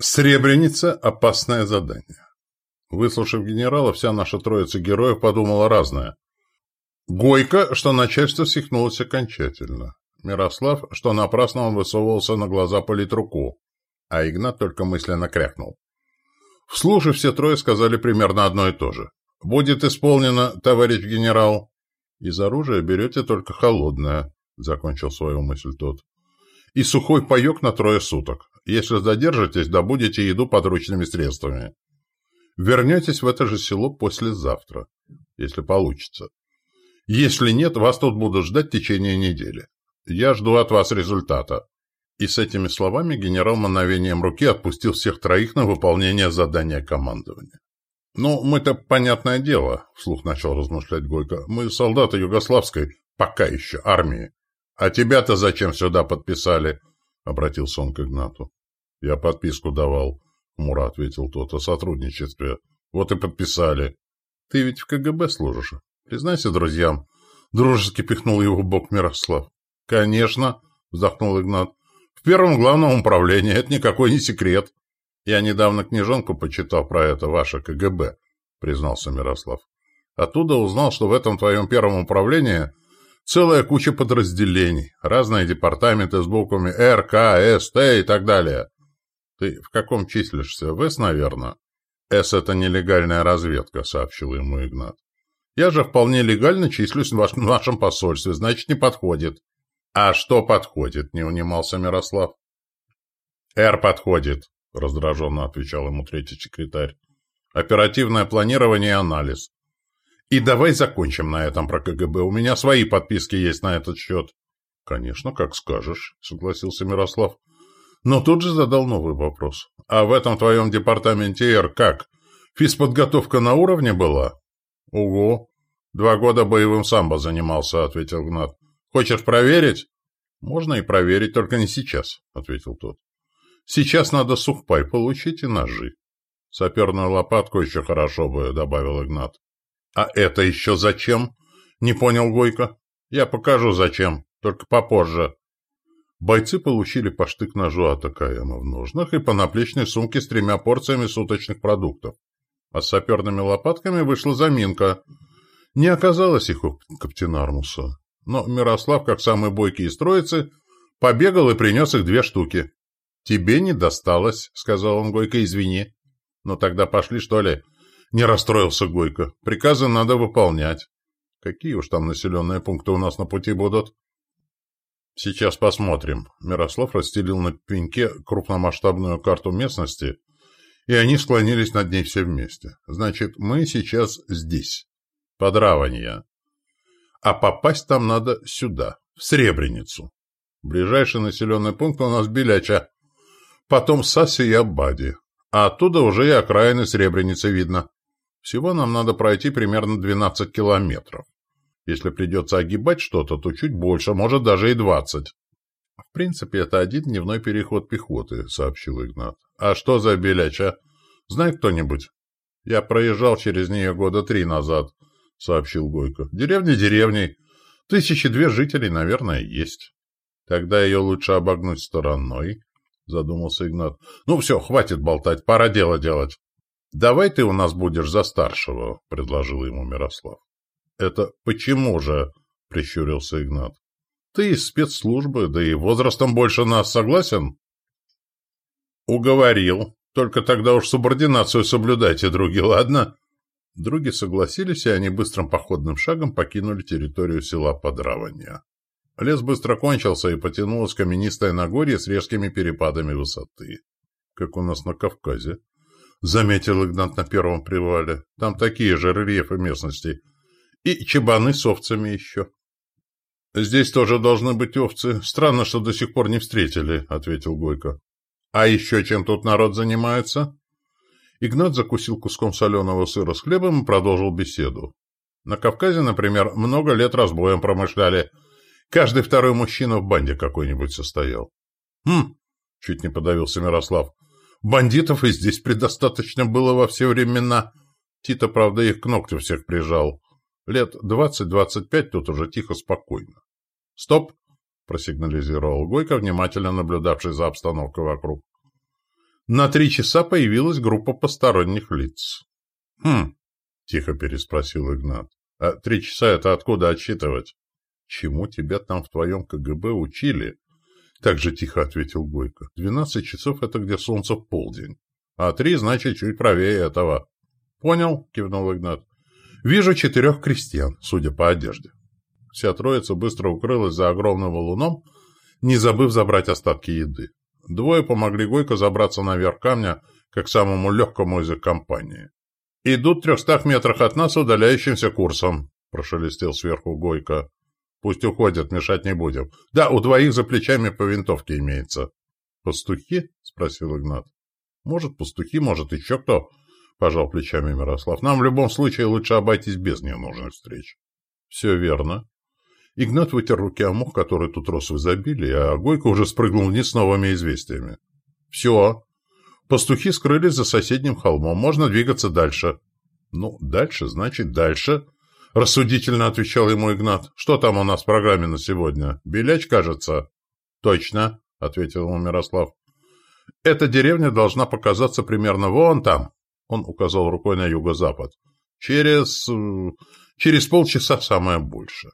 Сребреница – опасное задание. Выслушав генерала, вся наша троица героев подумала разное. Гойко, что начальство свихнулось окончательно. Мирослав, что напрасно он высовывался на глаза политруку. А Игнат только мысленно крякнул. Вслух все трое сказали примерно одно и то же. «Будет исполнено, товарищ генерал». «Из оружия берете только холодное», — закончил свою мысль тот. «И сухой паек на трое суток. Если задержитесь, добудете еду подручными средствами. Вернетесь в это же село послезавтра, если получится. Если нет, вас тут будут ждать в течение недели. Я жду от вас результата». И с этими словами генерал мановением руки отпустил всех троих на выполнение задания командования. «Ну, мы-то, понятное дело», — вслух начал размышлять Гойко, — «мы солдаты югославской, пока еще, армии. А тебя-то зачем сюда подписали?» — обратился он к Игнату. «Я подписку давал», — хмуро ответил тот, — «о сотрудничестве. Вот и подписали». «Ты ведь в КГБ служишь. Признайся друзьям». Дружески пихнул его бок Мирослав. «Конечно», — вздохнул Игнат. «В первом главном управлении. Это никакой не секрет». «Я недавно книжонку почитал про это ваше КГБ», — признался Мирослав. «Оттуда узнал, что в этом твоем первом управлении целая куча подразделений, разные департаменты с буквами Р, К, С, Т и так далее. «Ты в каком числишься? В С, наверное?» «С — это нелегальная разведка», — сообщил ему Игнат. «Я же вполне легально числюсь в вашем посольстве, значит, не подходит». «А что подходит?» — не унимался Мирослав. «Р подходит», — раздраженно отвечал ему третий секретарь. «Оперативное планирование и анализ. И давай закончим на этом про КГБ. У меня свои подписки есть на этот счет». «Конечно, как скажешь», — согласился Мирослав. Но тут же задал новый вопрос. «А в этом твоем департаменте Р как? Физподготовка на уровне была?» «Угу. Два года боевым самбо занимался», — ответил Гнат. «Хочешь проверить?» «Можно и проверить, только не сейчас», — ответил тот. «Сейчас надо сухпай получить и ножи». «Саперную лопатку еще хорошо бы», — добавил Игнат. «А это еще зачем?» — не понял Гойко. «Я покажу, зачем, только попозже», Бойцы получили по штык-ножу от АКМа в ножнах и по наплечной сумке с тремя порциями суточных продуктов. А с саперными лопатками вышла заминка. Не оказалось их у Каптенармуса. Но Мирослав, как самый бойкий из троицы, побегал и принес их две штуки. «Тебе не досталось», — сказал он Гойко, — «извини». «Ну тогда пошли, что ли?» Не расстроился Гойко. «Приказы надо выполнять». «Какие уж там населенные пункты у нас на пути будут?» Сейчас посмотрим. Мирослав расстелил на пеньке крупномасштабную карту местности, и они склонились над ней все вместе. Значит, мы сейчас здесь. Подраванье. А попасть там надо сюда, в Сребреницу. Ближайший населенный пункт у нас Беляча. Потом Саси и Абади. А оттуда уже и окраины Сребреницы видно. Всего нам надо пройти примерно 12 километров. Если придется огибать что-то, то чуть больше, может даже и двадцать. — В принципе, это один дневной переход пехоты, — сообщил Игнат. — А что за Беляча? Знает кто-нибудь? — Я проезжал через нее года три назад, — сообщил Гойко. — Деревня деревней. Тысячи две жителей, наверное, есть. — Тогда ее лучше обогнуть стороной, — задумался Игнат. — Ну все, хватит болтать, пора дело делать. — Давай ты у нас будешь за старшего, — предложил ему Мирослав. «Это почему же?» — прищурился Игнат. «Ты из спецслужбы, да и возрастом больше нас, согласен?» «Уговорил. Только тогда уж субординацию соблюдайте, други, ладно?» Други согласились, и они быстрым походным шагом покинули территорию села Подраванья. Лес быстро кончился, и потянулось каменистое Нагорье с резкими перепадами высоты. «Как у нас на Кавказе», — заметил Игнат на первом привале. «Там такие же рельефы местности. И чебаны с овцами еще. «Здесь тоже должны быть овцы. Странно, что до сих пор не встретили», — ответил Гойко. «А еще чем тут народ занимается?» Игнат закусил куском соленого сыра с хлебом и продолжил беседу. «На Кавказе, например, много лет разбоем промышляли. Каждый второй мужчина в банде какой-нибудь состоял». «Хм!» — чуть не подавился Мирослав. «Бандитов и здесь предостаточно было во все времена. Тита, правда, их к ногтю всех прижал. Лет двадцать-двадцать пять тут уже тихо-спокойно. «Стоп!» — просигнализировал Гойко, внимательно наблюдавший за обстановкой вокруг. на три часа появилась группа посторонних лиц. «Хм», — тихо переспросил Игнат, — «а три часа это откуда отсчитывать?» «Чему тебя там в твоем КГБ учили?» Так же тихо ответил Гойко. «Двенадцать часов — это где солнце в полдень, а три, значит, чуть правее этого». «Понял», — кивнул Игнат. «Вижу четырех крестьян, судя по одежде». Вся троица быстро укрылась за огромным валуном, не забыв забрать остатки еды. Двое помогли Гойко забраться наверх камня, как самому легкому из их компании. «Идут в трехстах метрах от нас удаляющимся курсом», — прошелестел сверху Гойко. «Пусть уходят, мешать не будем. Да, у двоих за плечами по винтовке имеется». «Пастухи?» — спросил Игнат. «Может, пастухи, может, еще кто?» — пожал плечами Мирослав. «Нам в любом случае лучше обойтись без ненужных встреч». «Все верно», Игнат вытер руки о мох, который тут рос в изобилии, а Гойко уже спрыгнул вниз с новыми известиями. «Все. Пастухи скрылись за соседним холмом. Можно двигаться дальше». «Ну, дальше, значит, дальше», — рассудительно отвечал ему Игнат. «Что там у нас в программе на сегодня? Беляч, кажется?» «Точно», — ответил ему Мирослав. «Эта деревня должна показаться примерно вон там», — он указал рукой на юго-запад. «Через... Э, через полчаса самое большее».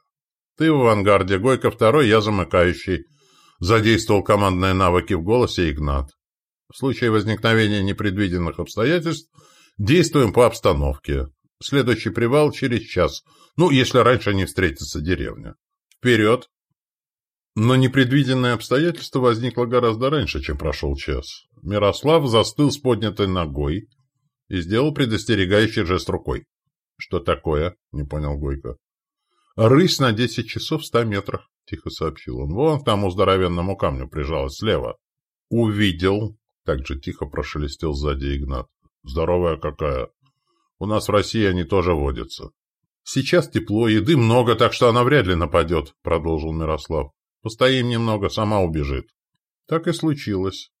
«Ты в авангарде, Гойко второй, я замыкающий», — задействовал командные навыки в голосе Игнат. «В случае возникновения непредвиденных обстоятельств действуем по обстановке. Следующий привал через час, ну, если раньше не встретится деревня. Вперед!» Но непредвиденное обстоятельство возникло гораздо раньше, чем прошел час. Мирослав застыл с поднятой ногой и сделал предостерегающий жест рукой. «Что такое?» — не понял Гойко. «Рысь на десять часов в ста метрах», — тихо сообщил он. «Вон к тому здоровенному камню прижалась слева». «Увидел», — так же тихо прошелестел сзади Игнат. «Здоровая какая! У нас в России они тоже водятся». «Сейчас тепло, еды много, так что она вряд ли нападет», — продолжил Мирослав. «Постоим немного, сама убежит». Так и случилось.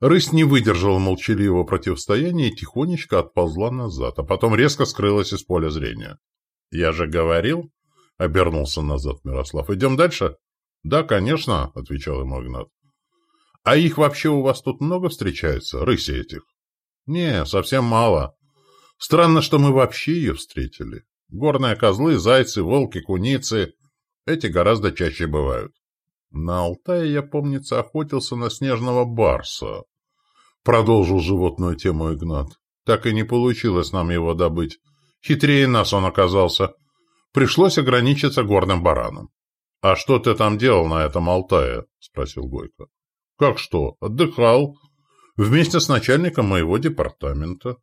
Рысь не выдержала молчаливого противостояния и тихонечко отползла назад, а потом резко скрылась из поля зрения. «Я же говорил», Обернулся назад Мирослав. «Идем дальше?» «Да, конечно», — отвечал ему Игнат. «А их вообще у вас тут много встречается, рыси этих?» «Не, совсем мало. Странно, что мы вообще ее встретили. Горные козлы, зайцы, волки, куницы. Эти гораздо чаще бывают. На Алтае, я, помнится, охотился на снежного барса. Продолжил животную тему Игнат. Так и не получилось нам его добыть. Хитрее нас он оказался. Пришлось ограничиться горным бараном. — А что ты там делал на этом Алтае? — спросил Гойко. — Как что? Отдыхал. Вместе с начальником моего департамента.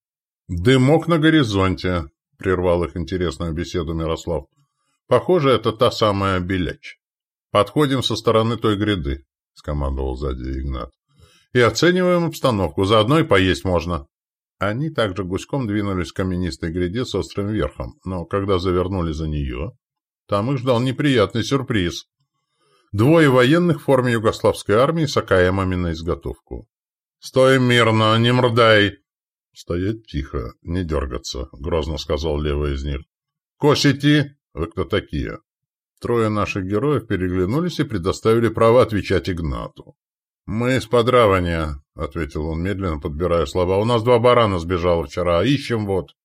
— Дымок на горизонте, — прервал их интересную беседу Мирослав. — Похоже, это та самая Беляч. — Подходим со стороны той гряды, — скомандовал сзади Игнат. — И оцениваем обстановку. Заодно и поесть можно. Они также гуськом двинулись к каменистой гряде с острым верхом, но когда завернули за нее, там их ждал неприятный сюрприз. Двое военных в форме югославской армии с АКМами на изготовку. «Стой мирно, не мрдай!» «Стоять тихо, не дергаться», — грозно сказал левый из них. «Косити! Вы кто такие?» Трое наших героев переглянулись и предоставили право отвечать Игнату. «Мы из подравания», — ответил он медленно, подбирая слова. «У нас два барана сбежало вчера. Ищем вот».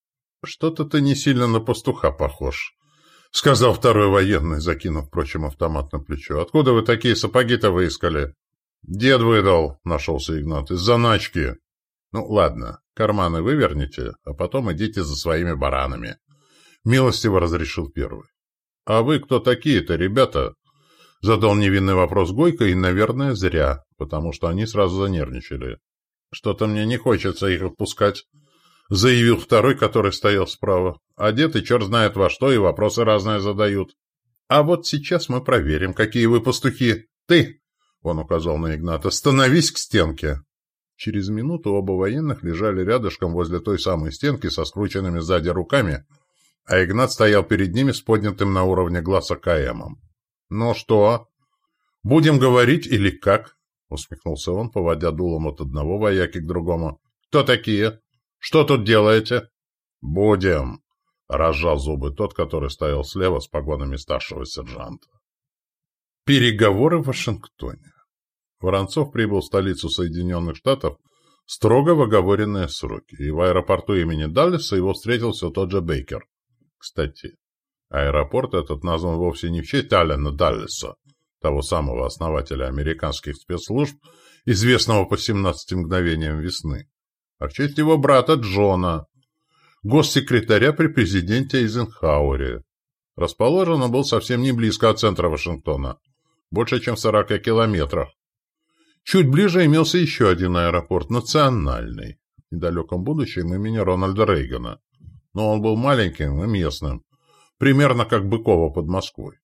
«Что-то ты не сильно на пастуха похож», — сказал второй военный, закинув, впрочем, автомат на плечо. «Откуда вы такие сапоги-то выискали?» «Дед выдал», — нашелся Игнат, — «из заначки». «Ну, ладно, карманы выверните, а потом идите за своими баранами», — милостиво разрешил первый. «А вы кто такие-то, ребята?» Задал невинный вопрос Гойко, и, наверное, зря, потому что они сразу занервничали. «Что-то мне не хочется их отпускать», — заявил второй, который стоял справа. «Одеты черт знает во что, и вопросы разные задают». «А вот сейчас мы проверим, какие вы пастухи. Ты!» — он указал на Игната. «Становись к стенке!» Через минуту оба военных лежали рядышком возле той самой стенки со скрученными сзади руками, а Игнат стоял перед ними с поднятым на уровне глаз АКМом. «Ну что? Будем говорить или как?» — усмехнулся он, поводя дулом от одного вояки к другому. «Кто такие? Что тут делаете?» «Будем!» — разжал зубы тот, который стоял слева с погонами старшего сержанта. Переговоры в Вашингтоне. Воронцов прибыл в столицу Соединенных Штатов Строго в оговоренные сроки. И в аэропорту имени Даллеса его встретил все тот же Бейкер. Кстати, аэропорт этот назван вовсе не в честь Аллена Даллеса, того самого основателя американских спецслужб, известного по 17 мгновениям весны, а в честь его брата Джона, госсекретаря при президенте Эйзенхауэре. Расположен он был совсем не близко от центра Вашингтона, больше чем в 40 километрах. Чуть ближе имелся еще один аэропорт, национальный, в недалеком будущем имени Рональда Рейгана. Но он был маленьким и местным, примерно как Быкова под Москвой.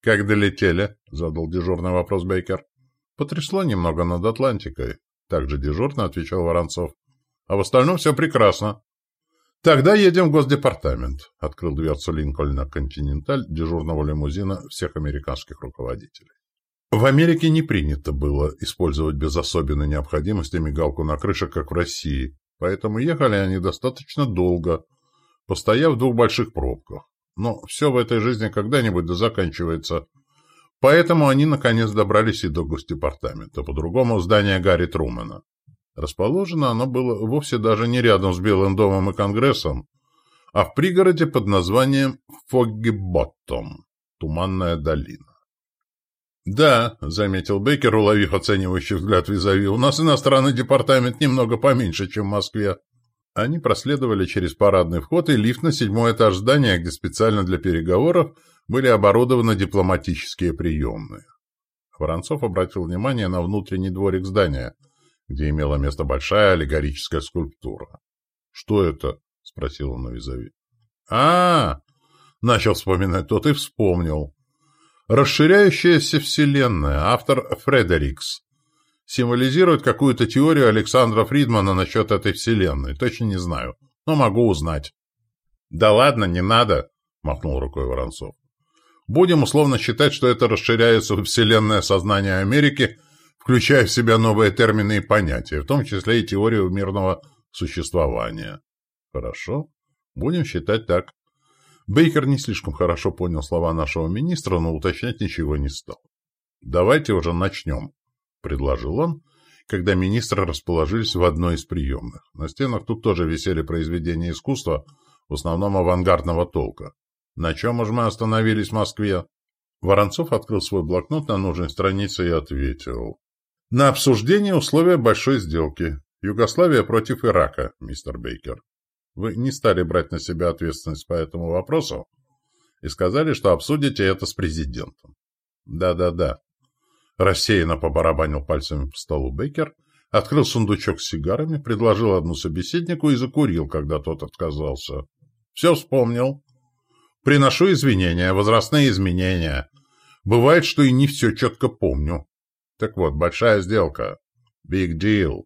«Как долетели?» — задал дежурный вопрос Бейкер. «Потрясло немного над Атлантикой», — также дежурно отвечал Воронцов. «А в остальном все прекрасно». «Тогда едем в Госдепартамент», — открыл дверцу Линкольна «Континенталь» дежурного лимузина всех американских руководителей. В Америке не принято было использовать без особенной необходимости мигалку на крыше, как в России, поэтому ехали они достаточно долго, постояв в двух больших пробках. Но все в этой жизни когда-нибудь да заканчивается. Поэтому они наконец добрались и до госдепартамента, по-другому здания Гарри Трумэна. Расположено оно было вовсе даже не рядом с Белым домом и Конгрессом, а в пригороде под названием Фогги-Боттом, Туманная долина. «Да», — заметил Беккер, уловив оценивающий взгляд визави, — «у нас иностранный департамент немного поменьше, чем в Москве». Они проследовали через парадный вход и лифт на седьмой этаж здания, где специально для переговоров были оборудованы дипломатические приемные. Воронцов обратил внимание на внутренний дворик здания, где имела место большая аллегорическая скульптура. «Что это?» — спросил он у визави. а, -а, -а начал вспоминать тот и вспомнил. Расширяющаяся Вселенная, автор Фредерикс, символизирует какую-то теорию Александра Фридмана насчет этой Вселенной. Точно не знаю, но могу узнать. «Да ладно, не надо», — махнул рукой Воронцов. «Будем условно считать, что это расширяется Вселенная сознания Америки, включая в себя новые термины и понятия, в том числе и теорию мирного существования». «Хорошо, будем считать так», Бейкер не слишком хорошо понял слова нашего министра, но уточнять ничего не стал. «Давайте уже начнем», — предложил он, когда министры расположились в одной из приемных. На стенах тут тоже висели произведения искусства, в основном авангардного толка. На чем уж мы остановились в Москве? Воронцов открыл свой блокнот на нужной странице и ответил. На обсуждение условия большой сделки. Югославия против Ирака, мистер Бейкер. Вы не стали брать на себя ответственность по этому вопросу и сказали, что обсудите это с президентом. Да-да-да. Рассеянно побарабанил пальцами по столу Бейкер, открыл сундучок с сигарами, предложил одну собеседнику и закурил, когда тот отказался. Все вспомнил. Приношу извинения, возрастные изменения. Бывает, что и не все четко помню. Так вот, большая сделка. Big deal.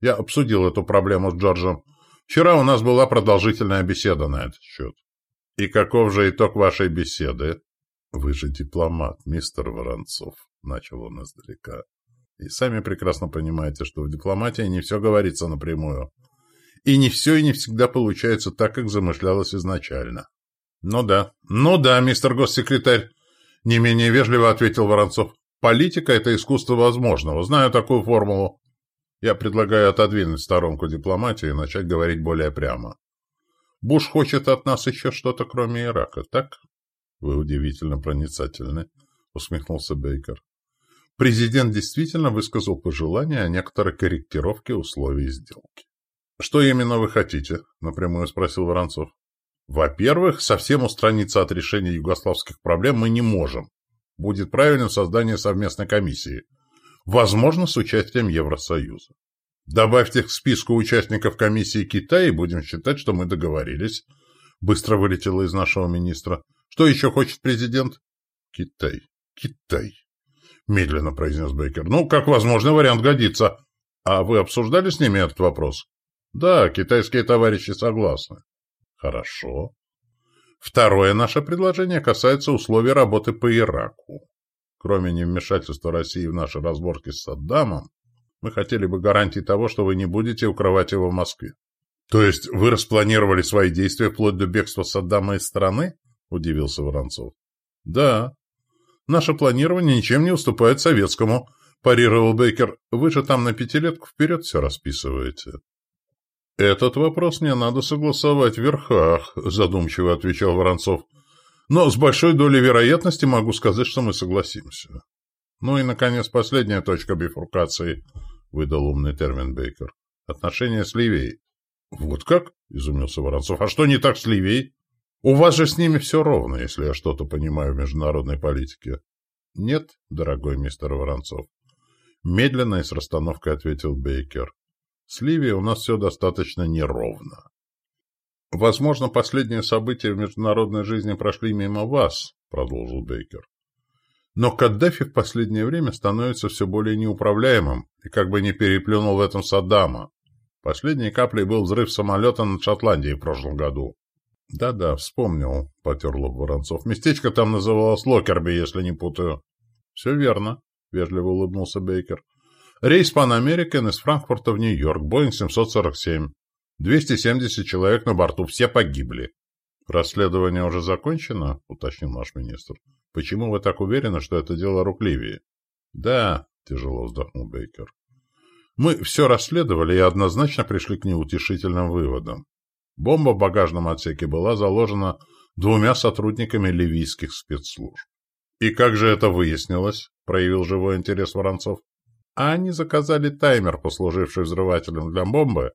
Я обсудил эту проблему с Джорджем. Вчера у нас была продолжительная беседа на этот счет. И каков же итог вашей беседы? Вы же дипломат, мистер Воронцов, начал он издалека. И сами прекрасно понимаете, что в дипломатии не все говорится напрямую. И не все и не всегда получается так, как замышлялось изначально. Ну да, ну да, мистер госсекретарь, не менее вежливо ответил Воронцов. Политика — это искусство возможного. Знаю такую формулу. Я предлагаю отодвинуть сторонку дипломатии и начать говорить более прямо. Буш хочет от нас еще что-то, кроме Ирака, так? Вы удивительно проницательны, усмехнулся Бейкер. Президент действительно высказал пожелание о некоторой корректировке условий сделки. «Что именно вы хотите?» — напрямую спросил Воронцов. «Во-первых, совсем устраниться от решения югославских проблем мы не можем. Будет правильным создание совместной комиссии возможно, с участием Евросоюза. Добавьте к списку участников комиссии Китай, и будем считать, что мы договорились. Быстро вылетело из нашего министра. Что еще хочет президент? Китай. Китай. Медленно произнес Бейкер. Ну, как возможный вариант годится. А вы обсуждали с ними этот вопрос? Да, китайские товарищи согласны. Хорошо. Второе наше предложение касается условий работы по Ираку. Кроме невмешательства России в наши разборки с Саддамом, мы хотели бы гарантии того, что вы не будете укрывать его в Москве. То есть вы распланировали свои действия вплоть до бегства Саддама из страны? Удивился Воронцов. Да. Наше планирование ничем не уступает советскому, — парировал Бейкер. «Вы же там на пятилетку вперед все расписываете». «Этот вопрос мне надо согласовать в верхах», — задумчиво отвечал Воронцов. «Но с большой долей вероятности могу сказать, что мы согласимся». «Ну и, наконец, последняя точка бифуркации», — выдал умный термин Бейкер. «Отношения с Ливией». «Вот как?» — изумился Воронцов. «А что не так с Ливией? У вас же с ними все ровно, если я что-то понимаю в международной политике». «Нет, дорогой мистер Воронцов», — медленно и с расстановкой ответил Бейкер. С Ливией у нас все достаточно неровно. Возможно, последние события в международной жизни прошли мимо вас, продолжил Бейкер. Но Каддафи в последнее время становится все более неуправляемым и как бы не переплюнул в этом Саддама. Последней каплей был взрыв самолета над Шотландией в прошлом году. «Да-да, вспомнил», — потер лоб Воронцов. «Местечко там называлось Локерби, если не путаю». «Все верно», — вежливо улыбнулся Бейкер. Рейс Pan American из Франкфурта в Нью-Йорк, Боинг 747. 270 человек на борту, все погибли. Расследование уже закончено, уточнил наш министр. Почему вы так уверены, что это дело рук Ливии? Да, тяжело вздохнул Бейкер. Мы все расследовали и однозначно пришли к неутешительным выводам. Бомба в багажном отсеке была заложена двумя сотрудниками ливийских спецслужб. «И как же это выяснилось?» — проявил живой интерес Воронцов а они заказали таймер, послуживший взрывателем для бомбы,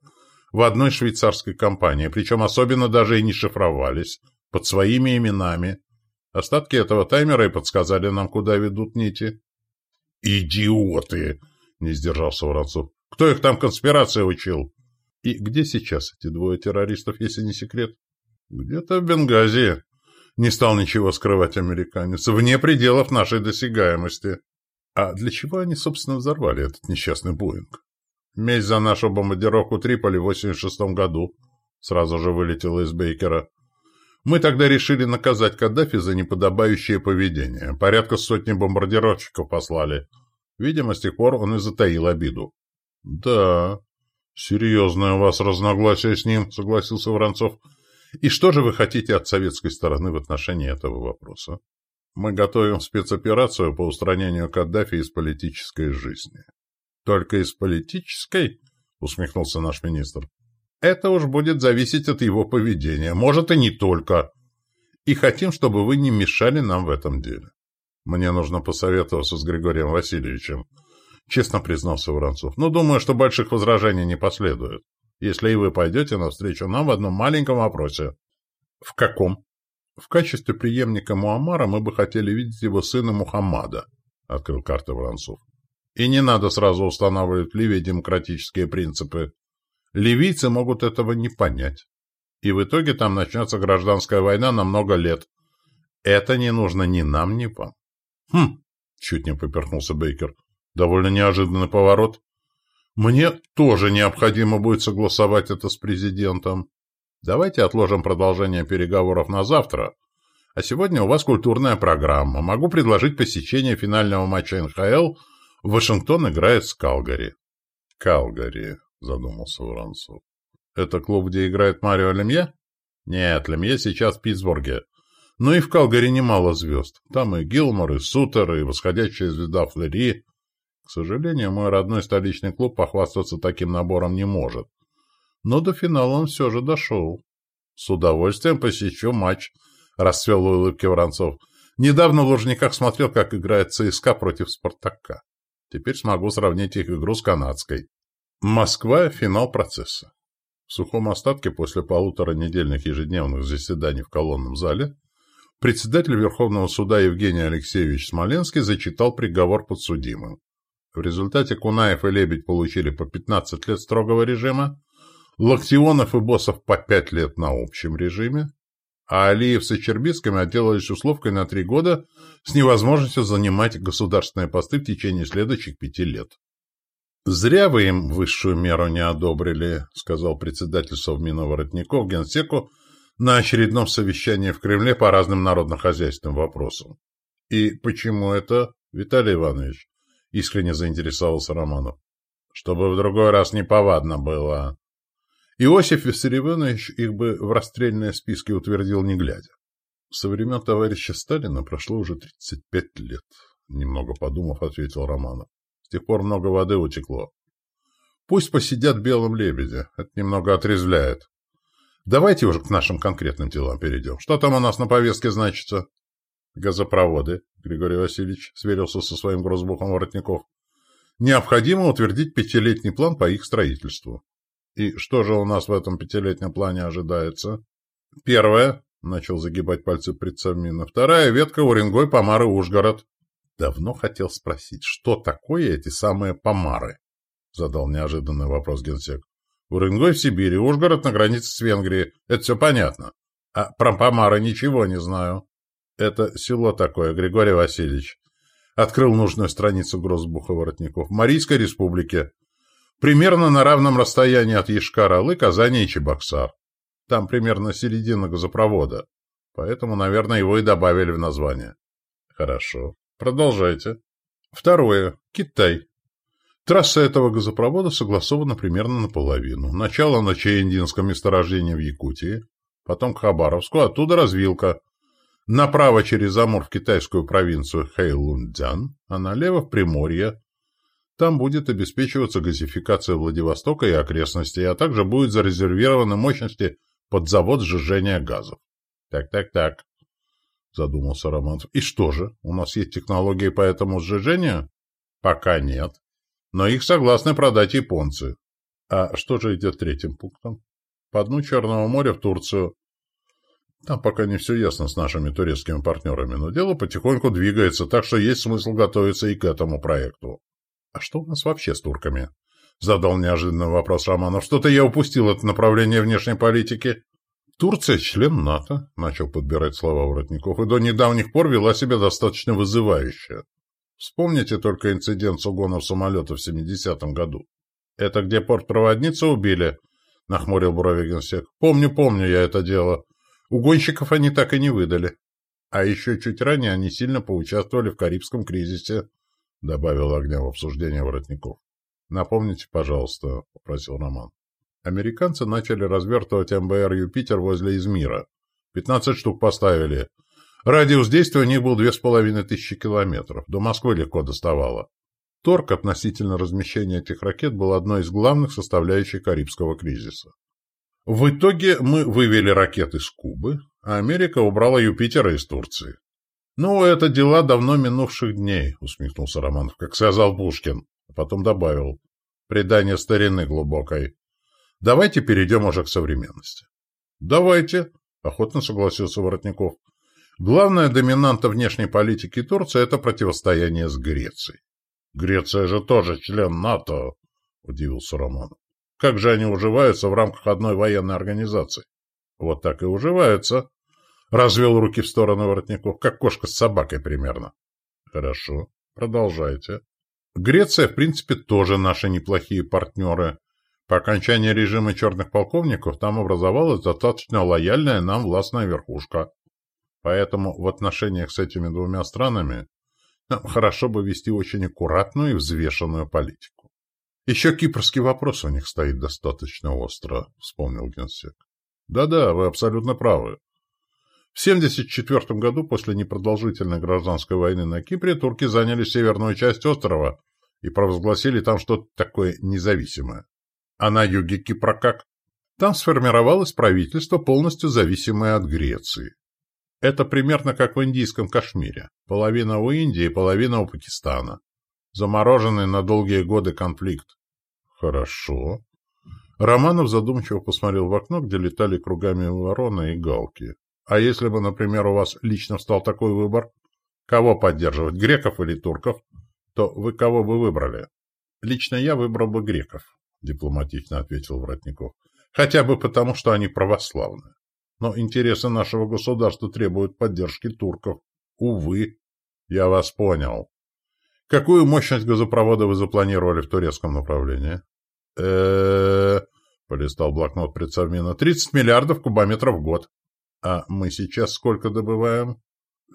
в одной швейцарской компании, причем особенно даже и не шифровались, под своими именами. Остатки этого таймера и подсказали нам, куда ведут нити. «Идиоты!» — не сдержался Воронцов. «Кто их там конспирация учил?» «И где сейчас эти двое террористов, если не секрет?» «Где-то в Бенгази», — не стал ничего скрывать американец, «вне пределов нашей досягаемости». А для чего они, собственно, взорвали этот несчастный Боинг? Месть за нашу бомбардировку Триполи в 86 году сразу же вылетела из Бейкера. Мы тогда решили наказать Каддафи за неподобающее поведение. Порядка сотни бомбардировщиков послали. Видимо, с тех пор он и затаил обиду. — Да, серьезное у вас разногласие с ним, — согласился Воронцов. — И что же вы хотите от советской стороны в отношении этого вопроса? Мы готовим спецоперацию по устранению Каддафи из политической жизни. Только из политической? Усмехнулся наш министр. Это уж будет зависеть от его поведения. Может, и не только. И хотим, чтобы вы не мешали нам в этом деле. Мне нужно посоветоваться с Григорием Васильевичем. Честно признался Воронцов. Но думаю, что больших возражений не последует. Если и вы пойдете навстречу нам в одном маленьком вопросе. В каком? В качестве преемника Муаммара мы бы хотели видеть его сына Мухаммада, — открыл карты Воронцов. И не надо сразу устанавливать в демократические принципы. Ливийцы могут этого не понять. И в итоге там начнется гражданская война на много лет. Это не нужно ни нам, ни вам. Хм, чуть не поперхнулся Бейкер. Довольно неожиданный поворот. Мне тоже необходимо будет согласовать это с президентом. Давайте отложим продолжение переговоров на завтра. А сегодня у вас культурная программа. Могу предложить посещение финального матча НХЛ. Вашингтон играет с Калгари. Калгари, задумался Воронцов. Это клуб, где играет Марио Лемье? Нет, Лемье сейчас в Питтсбурге. Но и в Калгари немало звезд. Там и Гилмор, и Сутер, и восходящая звезда Флери. Сожалению, мой родной столичный клуб похвастаться таким набором не может но до финала он все же дошел. С удовольствием посещу матч, расцвел улыбки Воронцов. Недавно в Лужниках смотрел, как играет ЦСКА против Спартака. Теперь смогу сравнить их игру с канадской. Москва – финал процесса. В сухом остатке после полутора недельных ежедневных заседаний в колонном зале председатель Верховного суда Евгений Алексеевич Смоленский зачитал приговор подсудимым. В результате Кунаев и Лебедь получили по 15 лет строгого режима, Локтионов и Боссов по пять лет на общем режиме, а Алиев с Ичербицким отделались условкой на три года с невозможностью занимать государственные посты в течение следующих пяти лет. «Зря вы им высшую меру не одобрили», — сказал председатель Совмина Воротников Генсеку на очередном совещании в Кремле по разным народно-хозяйственным вопросам. «И почему это, Виталий Иванович?» — искренне заинтересовался Романов. «Чтобы в другой раз неповадно было», Иосиф Виссарионович их бы в расстрельные списки утвердил не глядя. Со времен товарища Сталина прошло уже 35 лет, немного подумав, ответил Романов. С тех пор много воды утекло. Пусть посидят в белом лебеде. Это немного отрезвляет. Давайте уже к нашим конкретным делам перейдем. Что там у нас на повестке значится? Газопроводы, Григорий Васильевич сверился со своим грозбухом воротников. Необходимо утвердить пятилетний план по их строительству. И что же у нас в этом пятилетнем плане ожидается? Первое, начал загибать пальцы предсамина. Вторая ветка Уренгой, Помары, Ужгород. Давно хотел спросить, что такое эти самые Помары? Задал неожиданный вопрос генсек. Уренгой в Сибири, Ужгород на границе с Венгрией. Это все понятно. А про Помары ничего не знаю. Это село такое, Григорий Васильевич. Открыл нужную страницу Грозбуха Воротников. Марийской республике. Примерно на равном расстоянии от Ешкар-Олы, Казани и Чебоксар. Там примерно середина газопровода. Поэтому, наверное, его и добавили в название. Хорошо. Продолжайте. Второе. Китай. Трасса этого газопровода согласована примерно наполовину. Начало на Чаиндинском месторождении в Якутии, потом к Хабаровску, оттуда развилка. Направо через Амур в китайскую провинцию Хэйлунцзян, а налево в Приморье. Там будет обеспечиваться газификация Владивостока и окрестностей, а также будет зарезервированы мощности под завод сжижения газов. Так-так-так, задумался Романов. И что же, у нас есть технологии по этому сжижению? Пока нет. Но их согласны продать японцы. А что же идет третьим пунктом? По дну Черного моря в Турцию. Там пока не все ясно с нашими турецкими партнерами, но дело потихоньку двигается, так что есть смысл готовиться и к этому проекту. А что у нас вообще с турками? Задал неожиданный вопрос Романов. Что-то я упустил это направление внешней политики. Турция член НАТО, начал подбирать слова Воротников, и до недавних пор вела себя достаточно вызывающе. Вспомните только инцидент с угоном самолета в 70-м году. Это где портпроводницу убили? Нахмурил брови генсек. Помню, помню я это дело. Угонщиков они так и не выдали. А еще чуть ранее они сильно поучаствовали в Карибском кризисе, добавил огня в обсуждение воротников. Напомните, пожалуйста, попросил Роман. Американцы начали развертывать МБР «Юпитер» возле Измира. Пятнадцать штук поставили. Радиус действия у них был две с половиной тысячи километров. До Москвы легко доставало. Торг относительно размещения этих ракет был одной из главных составляющих Карибского кризиса. В итоге мы вывели ракеты с Кубы, а Америка убрала Юпитера из Турции. «Ну, это дела давно минувших дней», — усмехнулся Романов, как сказал Пушкин, а потом добавил. «Предание старины глубокой. Давайте перейдем уже к современности». «Давайте», — охотно согласился Воротников. «Главная доминанта внешней политики Турции — это противостояние с Грецией». «Греция же тоже член НАТО», — удивился Романов. Как же они уживаются в рамках одной военной организации? Вот так и уживаются. Развел руки в сторону воротников, как кошка с собакой примерно. Хорошо, продолжайте. Греция, в принципе, тоже наши неплохие партнеры. По окончании режима черных полковников там образовалась достаточно лояльная нам властная верхушка. Поэтому в отношениях с этими двумя странами нам хорошо бы вести очень аккуратную и взвешенную политику. Еще кипрский вопрос у них стоит достаточно остро, вспомнил генсек. Да-да, вы абсолютно правы. В 1974 году, после непродолжительной гражданской войны на Кипре, турки заняли северную часть острова и провозгласили там что-то такое независимое. А на юге Кипра как? Там сформировалось правительство, полностью зависимое от Греции. Это примерно как в индийском Кашмире. Половина у Индии, половина у Пакистана замороженный на долгие годы конфликт. Хорошо. Романов задумчиво посмотрел в окно, где летали кругами вороны и галки. А если бы, например, у вас лично встал такой выбор, кого поддерживать, греков или турков, то вы кого бы выбрали? Лично я выбрал бы греков, дипломатично ответил Воротников. Хотя бы потому, что они православные. Но интересы нашего государства требуют поддержки турков. Увы. Я вас понял. Какую мощность газопровода вы запланировали в турецком направлении? э полистал блокнот предсовмина. «Тридцать миллиардов кубометров в год. А мы сейчас сколько добываем?»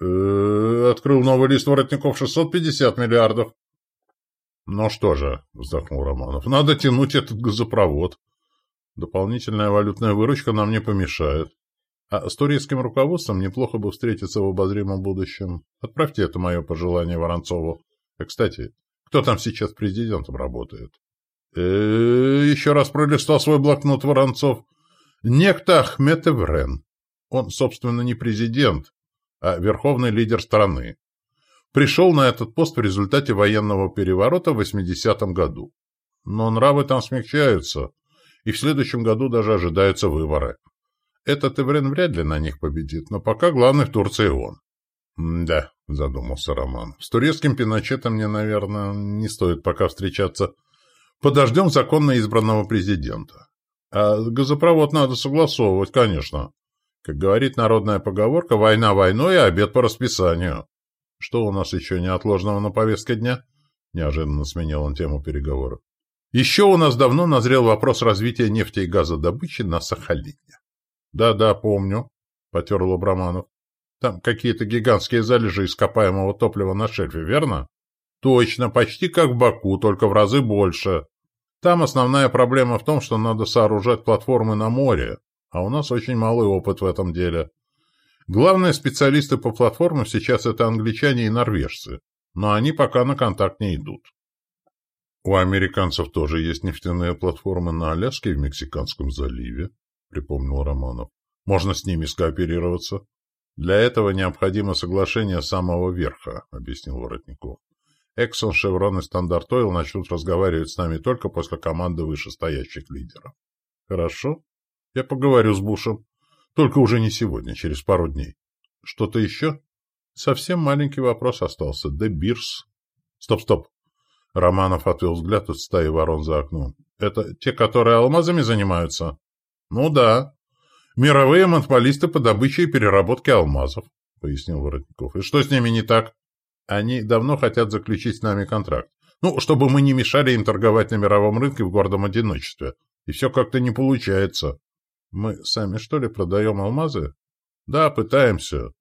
э Открыл новый лист воротников. «Шестьсот пятьдесят миллиардов». «Ну что же», — вздохнул Романов, — «надо тянуть этот газопровод. Дополнительная валютная выручка нам не помешает. А с турецким руководством неплохо бы встретиться в обозримом будущем. Отправьте это мое пожелание Воронцову. Кстати, Кто там сейчас президентом работает? Э еще раз пролистал свой блокнот Воронцов. Некто Ахмед Эврен. Он, собственно, не президент, а верховный лидер страны. Пришел на этот пост в результате военного переворота в 80-м году. Но нравы там смягчаются, и в следующем году даже ожидаются выборы. Этот Эврен вряд ли на них победит, но пока главный в Турции он. «Да», — задумался Роман, — «с турецким Пиночетом мне, наверное, не стоит пока встречаться. Подождем законно избранного президента. А газопровод надо согласовывать, конечно. Как говорит народная поговорка, война войной, а обед по расписанию. Что у нас еще неотложного на повестке дня?» Неожиданно сменил он тему переговоров. «Еще у нас давно назрел вопрос развития нефти и газодобычи на Сахалине». «Да-да, помню», — потер лоб Романов. «Там какие-то гигантские залежи ископаемого топлива на шельфе, верно?» «Точно, почти как в Баку, только в разы больше. Там основная проблема в том, что надо сооружать платформы на море, а у нас очень малый опыт в этом деле. Главные специалисты по платформам сейчас это англичане и норвежцы, но они пока на контакт не идут. У американцев тоже есть нефтяные платформы на Аляске и в Мексиканском заливе, припомнил Романов. Можно с ними скооперироваться. Для этого необходимо соглашение самого верха, объяснил Воротников. Эксон, Шеврон и Стандарт Ойл начнут разговаривать с нами только после команды вышестоящих лидеров. Хорошо. Я поговорю с Бушем. Только уже не сегодня, через пару дней. Что-то еще? Совсем маленький вопрос остался. Де Бирс. Стоп, стоп. Романов отвел взгляд от стаи ворон за окном. Это те, которые алмазами занимаются? Ну да. Мировые монополисты по добыче и переработке алмазов, пояснил Воротников. И что с ними не так? Они давно хотят заключить с нами контракт. Ну, чтобы мы не мешали им торговать на мировом рынке в гордом одиночестве. И все как-то не получается. Мы сами, что ли, продаем алмазы? Да, пытаемся.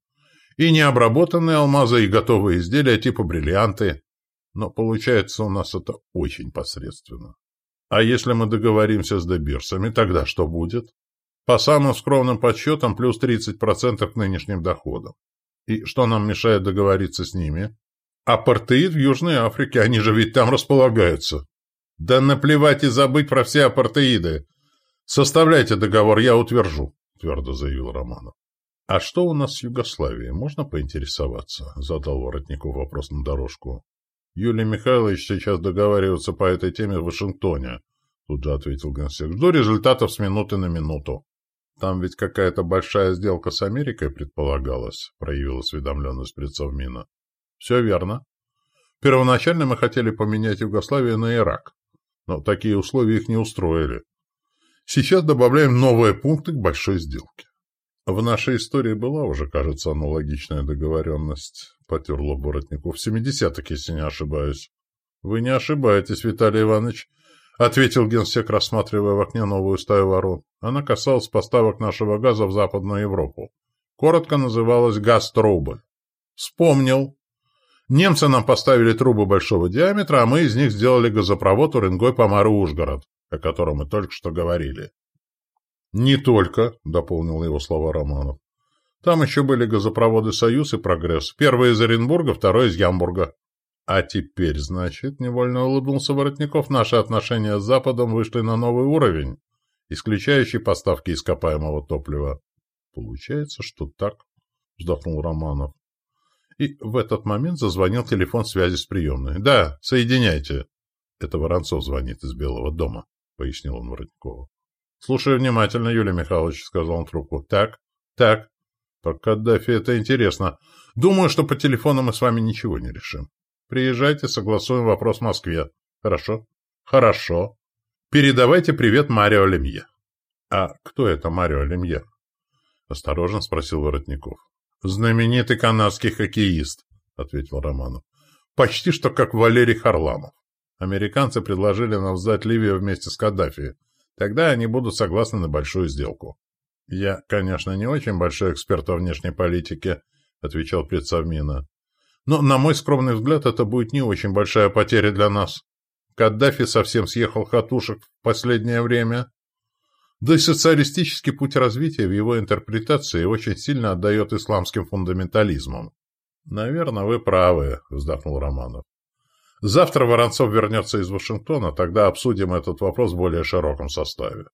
И необработанные алмазы, и готовые изделия типа бриллианты. Но получается у нас это очень посредственно. А если мы договоримся с добирсами, тогда что будет? По самым скромным подсчетам, плюс 30% к нынешним доходам. И что нам мешает договориться с ними? Апартеид в Южной Африке, они же ведь там располагаются. Да наплевать и забыть про все апартеиды. «Составляйте договор, я утвержу», — твердо заявил Романов. «А что у нас с Югославией? Можно поинтересоваться?» — задал Воротников вопрос на дорожку. «Юлий Михайлович сейчас договаривается по этой теме в Вашингтоне», — тут же ответил генсек. «Жду результатов с минуты на минуту». «Там ведь какая-то большая сделка с Америкой предполагалась», — проявила осведомленность предсовмина. «Все верно. Первоначально мы хотели поменять Югославию на Ирак, но такие условия их не устроили. Сейчас добавляем новые пункты к большой сделке. В нашей истории была уже, кажется, аналогичная договоренность, потер лоб Воротников, в семидесятых, если не ошибаюсь. Вы не ошибаетесь, Виталий Иванович, ответил генсек, рассматривая в окне новую стаю ворон. Она касалась поставок нашего газа в Западную Европу. Коротко называлась «газ-трубы». Вспомнил. Немцы нам поставили трубы большого диаметра, а мы из них сделали газопровод Уренгой-Помары-Ужгород о котором мы только что говорили. «Не только», — дополнил его слова Романов. «Там еще были газопроводы «Союз» и «Прогресс». Первый из Оренбурга, второй из Ямбурга». «А теперь, значит, — невольно улыбнулся Воротников, — наши отношения с Западом вышли на новый уровень, исключающий поставки ископаемого топлива». «Получается, что так», — вздохнул Романов. И в этот момент зазвонил телефон связи с приемной. «Да, соединяйте». Это Воронцов звонит из Белого дома пояснил он Воротникову. — Слушаю внимательно, Юлия Михайлович, — сказал он трубку. — Так, так. Про Каддафи это интересно. Думаю, что по телефону мы с вами ничего не решим. Приезжайте, согласуем вопрос в Москве. Хорошо? Хорошо. Передавайте привет Марио Лемье. — А кто это Марио Лемье? — осторожно спросил Воротников. — Знаменитый канадский хоккеист, — ответил Романов. — Почти что как Валерий Харламов. Американцы предложили нам сдать Ливию вместе с Каддафи. Тогда они будут согласны на большую сделку. «Я, конечно, не очень большой эксперт во внешней политике», — отвечал предсовмина. «Но, на мой скромный взгляд, это будет не очень большая потеря для нас. Каддафи совсем съехал хатушек в последнее время. Да и социалистический путь развития в его интерпретации очень сильно отдает исламским фундаментализмам». «Наверное, вы правы», — вздохнул Романов. Завтра Воронцов вернется из Вашингтона, тогда обсудим этот вопрос в более широком составе.